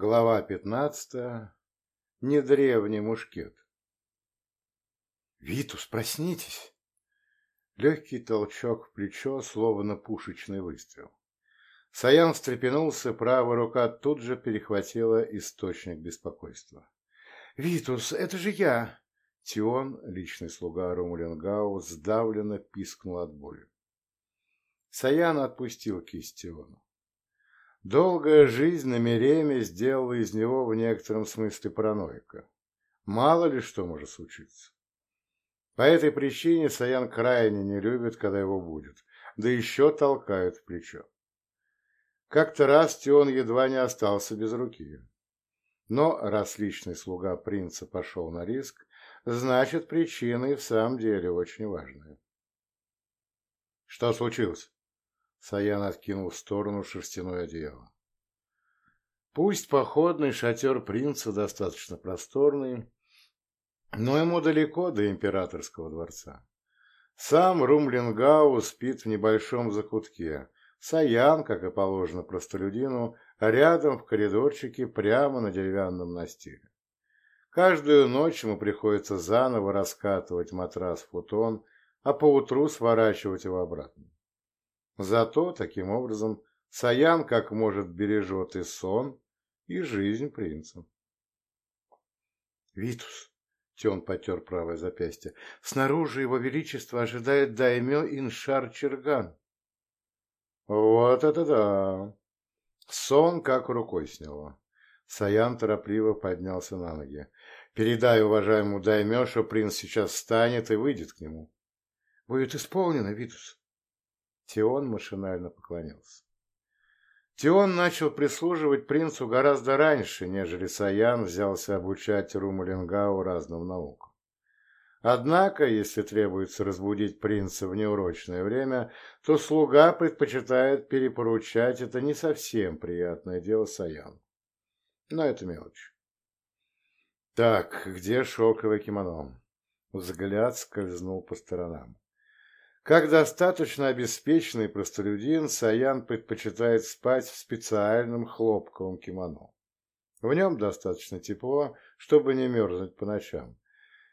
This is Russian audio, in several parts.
Глава пятнадцатая. Недревний мушкет. «Витус, проснитесь!» Легкий толчок в плечо, словно пушечный выстрел. Саян встрепенулся, правая рука тут же перехватила источник беспокойства. «Витус, это же я!» Тион, личный слуга Румуленгау, сдавленно пискнул от боли. Саян отпустил кисть Тиону. Долгая жизнь на Мереме сделала из него в некотором смысле параноика. Мало ли что может случиться. По этой причине Саян крайне не любит, когда его будет, да еще толкают в плечо. Как-то раз Тион едва не остался без руки. Но раз личный слуга принца пошел на риск, значит, причина и в самом деле очень важная. Что случилось? Саян откинул в сторону шерстяное одеяло. Пусть походный шатер принца достаточно просторный, но ему далеко до императорского дворца. Сам Румлингау спит в небольшом закутке, Саян, как и положено простолюдину, рядом в коридорчике прямо на деревянном настиле. Каждую ночь ему приходится заново раскатывать матрас-футон, а поутру сворачивать его обратно. Зато, таким образом, Саян как может бережет и сон, и жизнь принца. «Витус!» — Тен потер правое запястье. «Снаружи его величество ожидает даймё Иншар Черган». «Вот это да!» Сон как рукой сняло. Саян торопливо поднялся на ноги. «Передай уважаемому даймё, что принц сейчас встанет и выйдет к нему». «Будет исполнено, Витус». Тион машинально поклонился. Тион начал прислуживать принцу гораздо раньше, нежели Саян взялся обучать Румалингау разным наукам. Однако, если требуется разбудить принца в неурочное время, то слуга предпочитает перепоручать это не совсем приятное дело Саян. Но это мелочь. Так, где шелковое кимоно? Взгляд скользнул по сторонам. Как достаточно обеспеченный простолюдин, Саян предпочитает спать в специальном хлопковом кимоно. В нем достаточно тепло, чтобы не мерзнуть по ночам.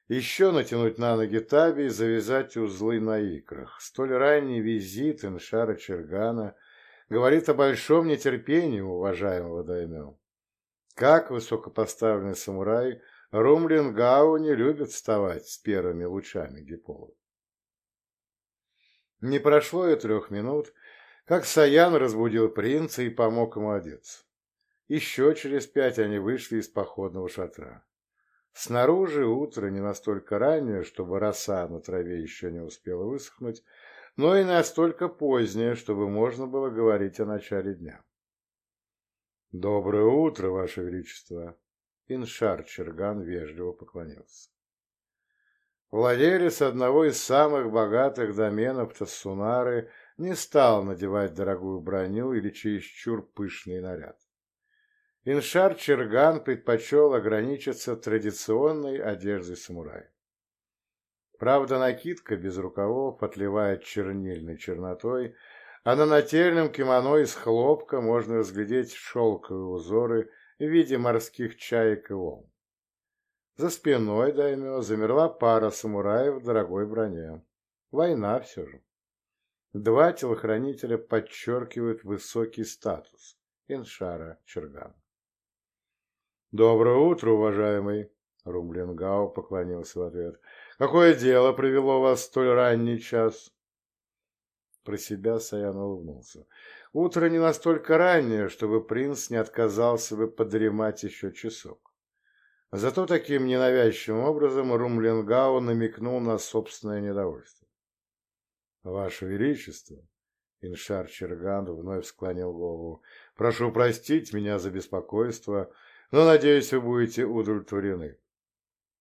Еще натянуть на ноги таби и завязать узлы на икрах. Столь ранний визит Иншара Чергана говорит о большом нетерпении уважаемого даймё. Как высокопоставленный самурай, Румлин Гау не любит вставать с первыми лучами гипола. Не прошло и трех минут, как Саян разбудил принца и помог ему одеться. Еще через пять они вышли из походного шатра. Снаружи утро не настолько раннее, чтобы роса на траве еще не успела высохнуть, но и настолько позднее, чтобы можно было говорить о начале дня. «Доброе утро, Ваше Величество!» Иншар Черган вежливо поклонился. Владелец одного из самых богатых доменов Тассунары не стал надевать дорогую броню или чересчур пышный наряд. Иншар Черган предпочел ограничиться традиционной одеждой самурая. Правда, накидка без рукавов отливает чернильной чернотой, а на нательном кимоно из хлопка можно разглядеть шелковые узоры в виде морских чаек и волн. За спиной Даймё замерла пара самураев в дорогой броне. Война все же. Два телохранителя подчеркивают высокий статус Иншара Чергана. «Доброе утро, уважаемый!» Румблингау поклонился в ответ. «Какое дело привело вас в столь ранний час?» Про себя Саян улыбнулся. «Утро не настолько раннее, чтобы принц не отказался бы подремать еще часок. Зато таким ненавязчивым образом Румленгау намекнул на собственное недовольство. «Ваше Величество!» Иншар Черган вновь склонил голову. «Прошу простить меня за беспокойство, но, надеюсь, вы будете удовлетворены.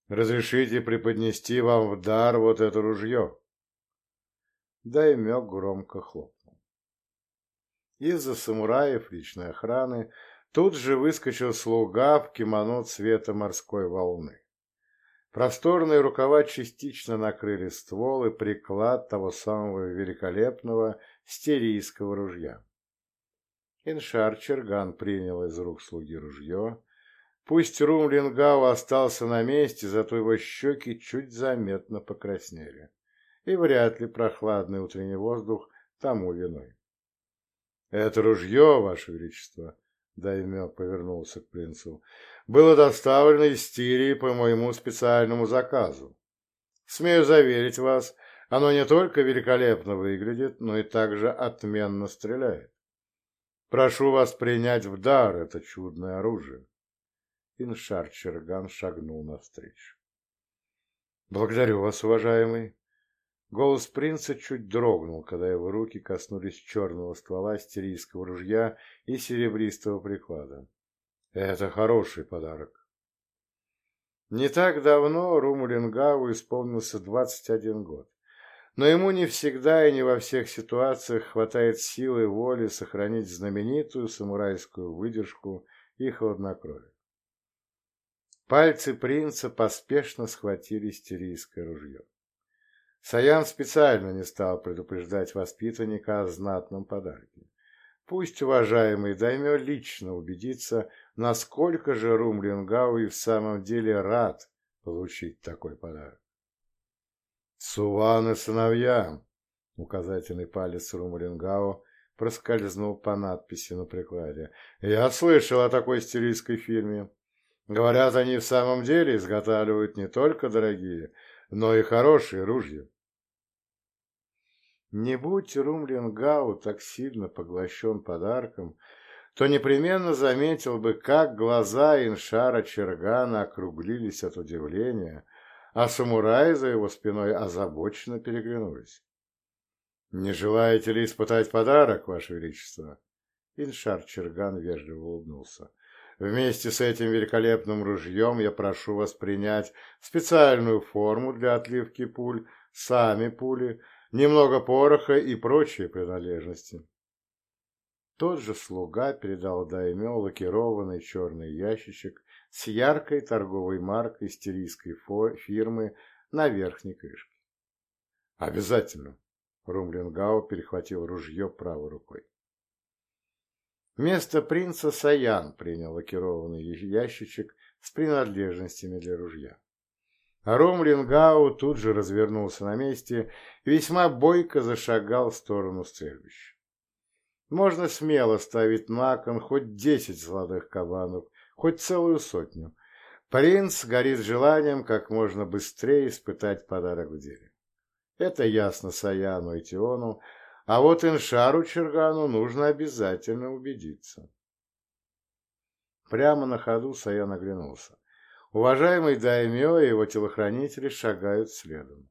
Разрешите преподнести вам в дар вот это ружье?» Даймек громко хлопнул. Из-за самураев личной охраны Тут же выскочил слуга в кимоно цвета морской волны. Просторные рукава частично накрыли ствол и приклад того самого великолепного стерийского ружья. Иншар Черган принял из рук слуги ружье. Пусть Румлингау остался на месте, зато его щеки чуть заметно покраснели. И вряд ли прохладный утренний воздух тому виной. — Это ружье, Ваше Величество, — Даймё повернулся к принцу, — было доставлено из Тирии по моему специальному заказу. Смею заверить вас, оно не только великолепно выглядит, но и также отменно стреляет. Прошу вас принять в дар это чудное оружие. Иншар Черган шагнул навстречу. Благодарю вас, уважаемый. Голос принца чуть дрогнул, когда его руки коснулись черного ствола стерийского ружья и серебристого приклада. Это хороший подарок. Не так давно Румулингаву исполнился двадцать один год но ему не всегда и не во всех ситуациях хватает силы и воли сохранить знаменитую самурайскую выдержку и хладнокровие. Пальцы принца поспешно схватили стерийское ружье. Саян специально не стал предупреждать воспитанника о знатном подарке. Пусть уважаемый даймё лично убедится, насколько же Румлингау и в самом деле рад получить такой подарок. «Суван и сыновья!» Указательный палец Румалингао проскользнул по надписи на прикладе. «Я слышал о такой стилистской фирме. Говорят, они в самом деле изготавливают не только дорогие, но и хорошие ружья». Не будь Румлингау так сильно поглощен подарком, то непременно заметил бы, как глаза Иншара Чергана округлились от удивления, а самураи за его спиной озабоченно переглянулись. «Не желаете ли испытать подарок, Ваше Величество?» Иншар Черган вежливо улыбнулся. «Вместе с этим великолепным ружьем я прошу вас принять специальную форму для отливки пуль, сами пули, немного пороха и прочие принадлежности». Тот же слуга передал Даймё лакированный черный ящичек с яркой торговой маркой стилийской фирмы на верхней крышке. «Обязательно!» — Румлингау перехватил ружье правой рукой. Вместо принца Саян принял лакированный ящичек с принадлежностями для ружья. А Румлингау тут же развернулся на месте и весьма бойко зашагал в сторону стрельбища. Можно смело ставить на кон хоть десять золотых кабанов, хоть целую сотню. Принц горит желанием как можно быстрее испытать подарок в деле. Это ясно Саяну и Тиону, а вот Иншару Чергану нужно обязательно убедиться. Прямо на ходу Саян оглянулся. Уважаемый Даймё и его телохранители шагают следом.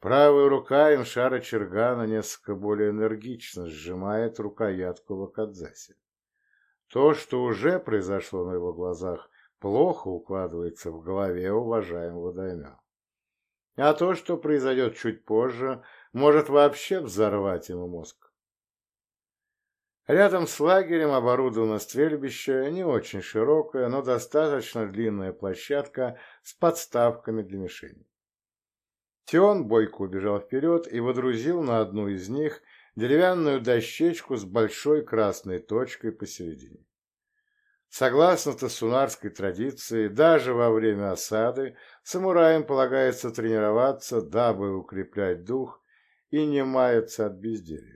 Правая рука Иншара Чергана несколько более энергично сжимает рукоятку Вакадзаси. То, что уже произошло на его глазах, плохо укладывается в голове уважаемого даймя. А то, что произойдет чуть позже, может вообще взорвать ему мозг. Рядом с лагерем оборудовано стрельбище, не очень широкая, но достаточно длинная площадка с подставками для мишеней. Тион бойко убежал вперед и водрузил на одну из них деревянную дощечку с большой красной точкой посередине. Согласно тассунарской традиции, даже во время осады самураям полагается тренироваться, дабы укреплять дух и не маяться от безделья.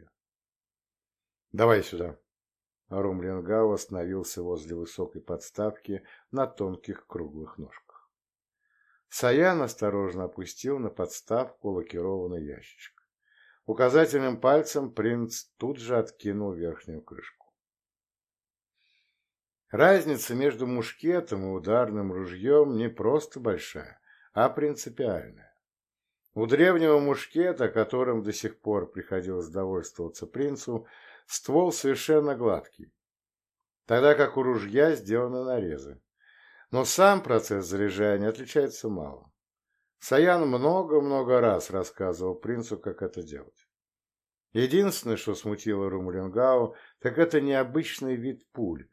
«Давай сюда!» Румлингау остановился возле высокой подставки на тонких круглых ножках. Саян осторожно опустил на подставку лакированный ящичек. Указательным пальцем принц тут же откинул верхнюю крышку. Разница между мушкетом и ударным ружьем не просто большая, а принципиальная. У древнего мушкета, которым до сих пор приходилось довольствоваться принцу, ствол совершенно гладкий, тогда как у ружья сделаны нарезы. Но сам процесс заряжания отличается мало. Саян много-много раз рассказывал принцу, как это делать. Единственное, что смутило Румлингау, так это необычный вид пуль,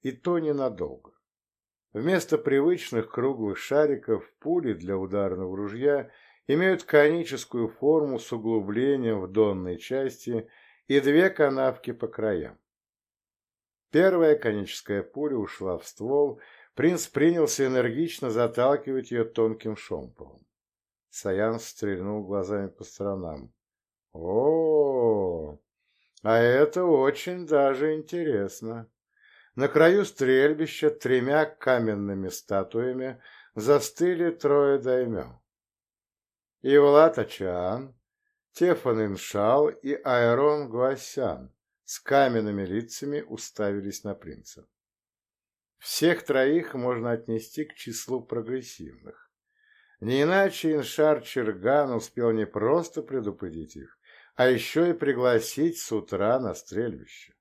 и то ненадолго. Вместо привычных круглых шариков пули для ударного ружья имеют коническую форму с углублением в донной части и две канавки по краям. Первая коническая пуля ушла в ствол, принц принялся энергично заталкивать ее тонким шомполом. Саян стрельнул глазами по сторонам. О, -о, -о а это очень даже интересно. На краю стрельбища тремя каменными статуями застыли трое даймё. Ивлат Ачан, Тефан Иншал и Айрон Гуасян с каменными лицами уставились на принца. Всех троих можно отнести к числу прогрессивных. Не иначе Иншар Черган успел не просто предупредить их, а еще и пригласить с утра на стрельбище.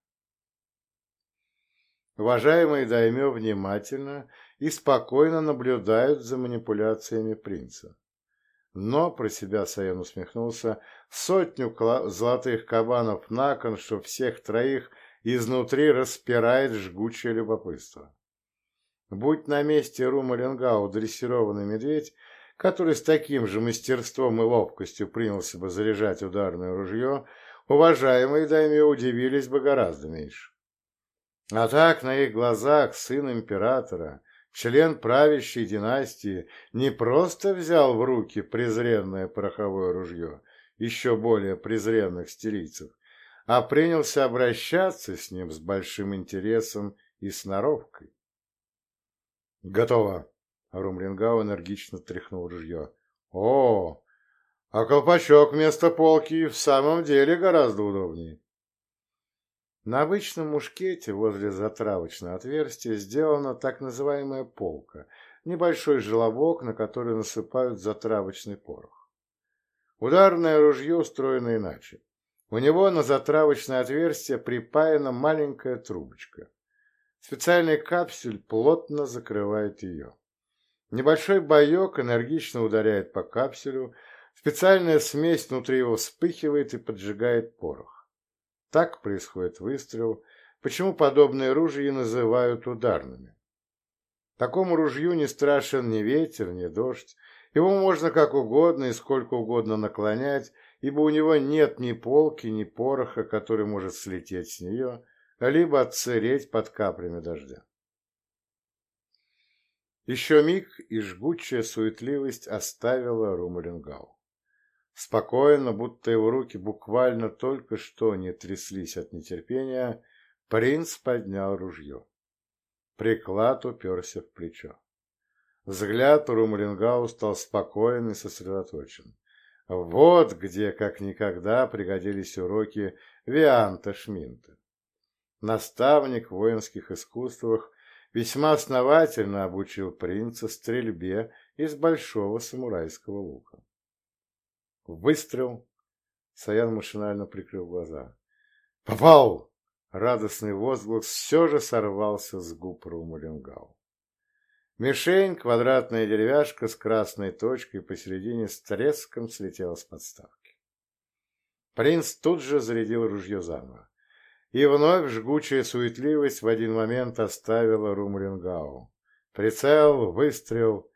Уважаемые даймё внимательно и спокойно наблюдают за манипуляциями принца. Но, про себя Саян усмехнулся, сотню золотых кабанов на кон, что всех троих изнутри распирает жгучее любопытство. Будь на месте Рума Ленгау дрессированный медведь, который с таким же мастерством и ловкостью принялся бы заряжать ударное ружье, уважаемые дайме удивились бы гораздо меньше. А так на их глазах сын императора, член правящей династии, не просто взял в руки презренное пороховое ружье, еще более презренных стилийцев, а принялся обращаться с ним с большим интересом и сноровкой. «Готово!» — Румлингау энергично тряхнул ружье. «О, а колпачок вместо полки в самом деле гораздо удобнее!» На обычном мушкете возле затравочного отверстия сделана так называемая полка, небольшой желобок, на который насыпают затравочный порох. Ударное ружье устроено иначе. У него на затравочное отверстие припаяна маленькая трубочка. Специальный капсюль плотно закрывает ее. Небольшой боек энергично ударяет по капсюлю, специальная смесь внутри его вспыхивает и поджигает порох. Так происходит выстрел, почему подобные ружья называют ударными. Такому ружью не страшен ни ветер, ни дождь, его можно как угодно и сколько угодно наклонять, ибо у него нет ни полки, ни пороха, который может слететь с нее, либо отсыреть под каплями дождя. Еще миг, и жгучая суетливость оставила Румалингау. Спокойно, будто его руки буквально только что не тряслись от нетерпения, принц поднял ружье. Приклад уперся в плечо. Взгляд у Румалингау стал спокоен и сосредоточен. Вот где, как никогда, пригодились уроки Вианта Шминта. Наставник в воинских искусствах весьма основательно обучил принца стрельбе из большого самурайского лука. Выстрел. Саян машинально прикрыл глаза. «Попал!» Радостный возглас все же сорвался с губ Румалингау. Мишень, квадратная деревяшка с красной точкой посередине с треском слетела с подставки. Принц тут же зарядил ружье заново. И вновь жгучая суетливость в один момент оставила Румалингау. Прицел, выстрел,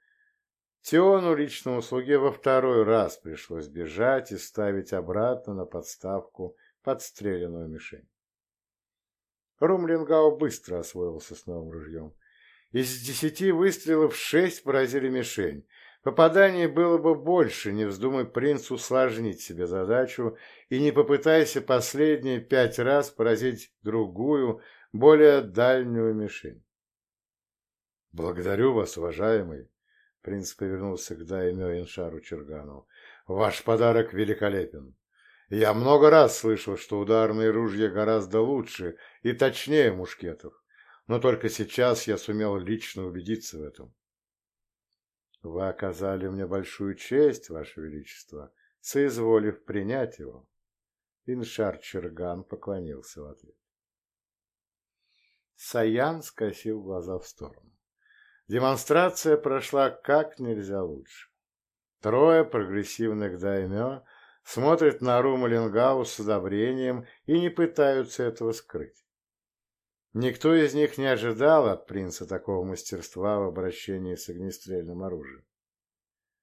Теону, личному слуге, во второй раз пришлось бежать и ставить обратно на подставку подстреленную мишень. Румлингау быстро освоился с новым ружьем. Из десяти выстрелов шесть поразили мишень. Попаданий было бы больше, не вздумай принц усложнить себе задачу и не попытайся последние пять раз поразить другую, более дальнюю мишень. «Благодарю вас, уважаемый!» Принц повернулся к Даймё Иншару Чургану. «Ваш подарок великолепен. Я много раз слышал, что ударные ружья гораздо лучше и точнее мушкетов, но только сейчас я сумел лично убедиться в этом». «Вы оказали мне большую честь, Ваше Величество, соизволив принять его». Иншар Черган поклонился в ответ. Саян скосил глаза в сторону. Демонстрация прошла как нельзя лучше. Трое прогрессивных даймё смотрят на Рума Ленгау с одобрением и не пытаются этого скрыть. Никто из них не ожидал от принца такого мастерства в обращении с огнестрельным оружием.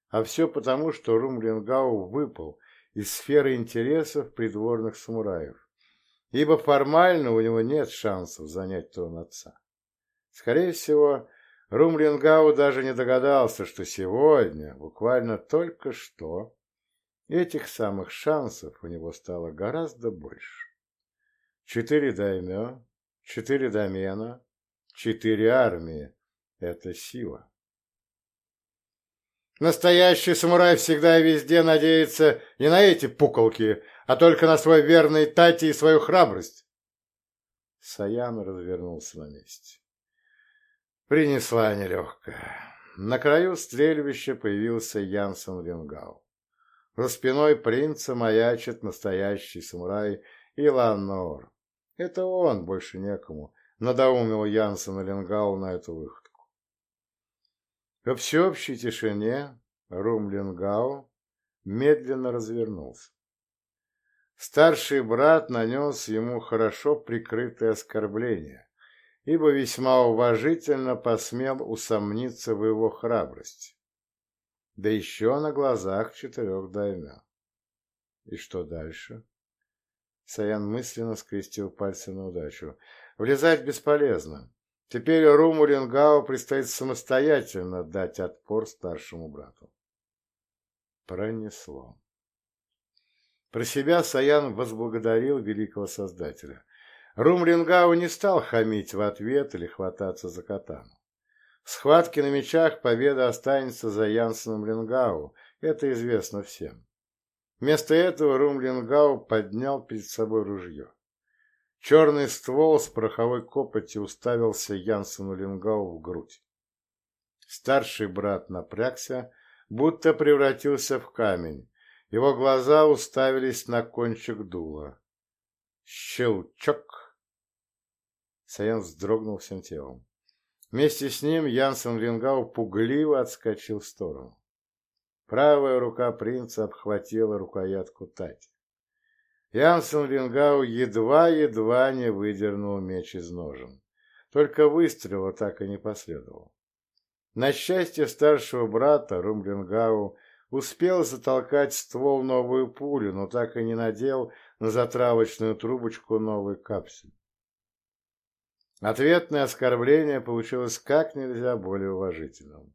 А все потому, что Рум Ленгау выпал из сферы интересов придворных самураев ибо формально у него нет шансов занять трон отца. Скорее всего, Румлингау даже не догадался, что сегодня, буквально только что, этих самых шансов у него стало гораздо больше. Четыре даймё, четыре домена, четыре армии — это сила. Настоящий самурай всегда и везде надеется не на эти пуколки, а только на свой верный тати и свою храбрость. Саян развернулся на месте. Принесла нелегкая. На краю стрельбища появился Янсен Ленгау. За спиной принца маячит настоящий самурай Илан Ноор. Это он, больше некому, надоумил Янсена Ленгау на эту выходку. Во всеобщей тишине Рум Ленгау медленно развернулся. Старший брат нанес ему хорошо прикрытое оскорбление, ибо весьма уважительно посмел усомниться в его храбрости. Да еще на глазах четырех даймя. И что дальше? Саян мысленно скрестил пальцы на удачу. Влезать бесполезно. Теперь Руму Ленгау предстоит самостоятельно дать отпор старшему брату. Пронесло. Про себя Саян возблагодарил великого создателя. Румлингау не стал хамить в ответ или хвататься за катану. В схватке на мечах победа останется за Янсеном Лингау, это известно всем. Вместо этого Румлингау поднял перед собой ружье. Черный ствол с пороховой копоти уставился Янсену Лингау в грудь. Старший брат напрягся, будто превратился в камень. Его глаза уставились на кончик дула. Щелчок! Саян вздрогнул всем телом. Вместе с ним Янсен Рингау пугливо отскочил в сторону. Правая рука принца обхватила рукоятку Тати. Янсен Рингау едва-едва не выдернул меч из ножен. Только выстрела так и не последовало. На счастье старшего брата Румлингау успел затолкать ствол новую пулю, но так и не надел на затравочную трубочку новый капсуль. Ответное оскорбление получилось как нельзя более уважительным.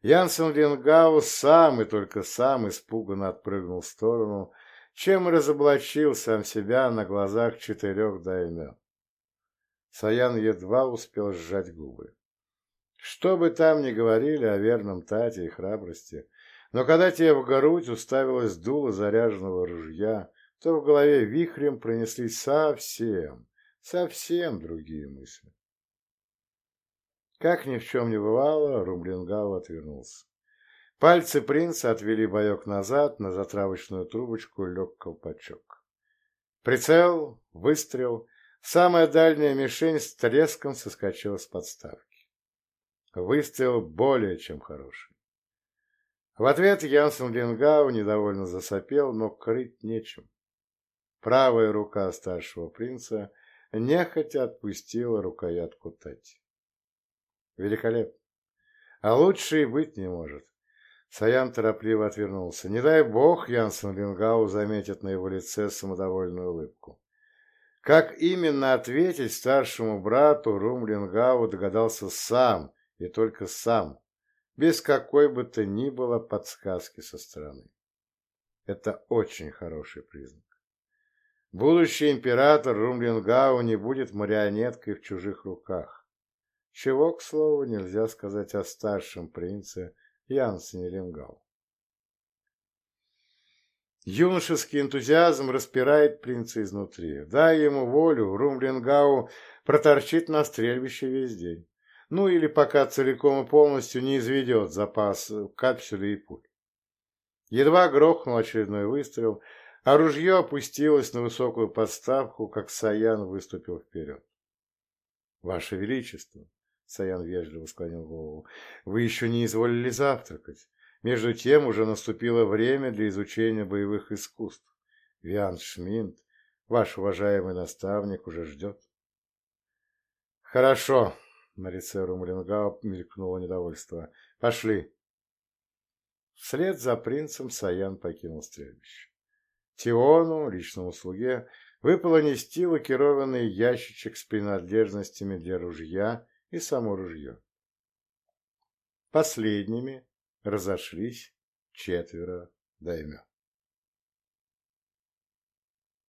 Янсен Ленгау сам и только сам испуганно отпрыгнул в сторону, чем разоблачил сам себя на глазах четырех даймё. Саян едва успел сжать губы. Что бы там ни говорили о верном Тате и храбрости, но когда тебе в грудь уставилось дуло заряженного ружья, то в голове вихрем пронеслись совсем, Совсем другие мысли. Как ни в чем не бывало, Румлингау отвернулся. Пальцы принца отвели боек назад, на затравочную трубочку лег колпачок. Прицел, выстрел, самая дальняя мишень с треском соскочила с подставки. Выстрел более чем хороший. В ответ Янсен Ленгау недовольно засопел, но крыть нечем. Правая рука старшего принца — нехотя отпустила рукоятку Тати. Великолепно. А лучше и быть не может. Саян торопливо отвернулся. Не дай бог Янсен Лингау заметит на его лице самодовольную улыбку. Как именно ответить старшему брату Рум Лингау догадался сам, и только сам, без какой бы то ни было подсказки со стороны. Это очень хороший признак. Будущий император Румлингау не будет марионеткой в чужих руках. Чего, к слову, нельзя сказать о старшем принце Янсене Лингау. Юношеский энтузиазм распирает принца изнутри. Дай ему волю, Румлингау проторчит на стрельбище весь день. Ну или пока целиком и полностью не изведет запас капсюля и пуль. Едва грохнул очередной выстрел – а ружье опустилось на высокую подставку, как Саян выступил вперед. — Ваше Величество! — Саян вежливо склонил голову. — Вы еще не изволили завтракать. Между тем уже наступило время для изучения боевых искусств. Виан Шминт, ваш уважаемый наставник, уже ждет. — Хорошо, — на лице Румлингау мелькнуло недовольство. — Пошли. Вслед за принцем Саян покинул стрельбище. Тиону, личному слуге, выпало нести лакированный ящичек с принадлежностями для ружья и само ружье. Последними разошлись четверо даймё.